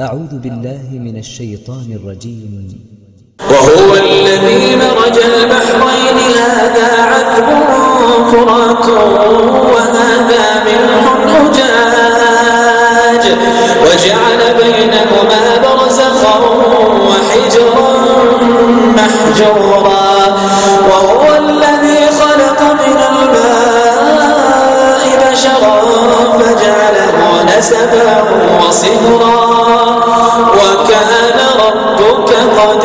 أعوذ بالله من الشيطان الرجيم. وهو الذي مرج البحرين هذا عذب فرات وهذا ملح حجاج. وجعل بينهما برزخا وحجرا محجورا. وهو الذي خلق من الماء بشرا فجعله نسبا وصهرا.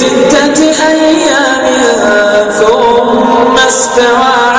ستة أيام ثم استوى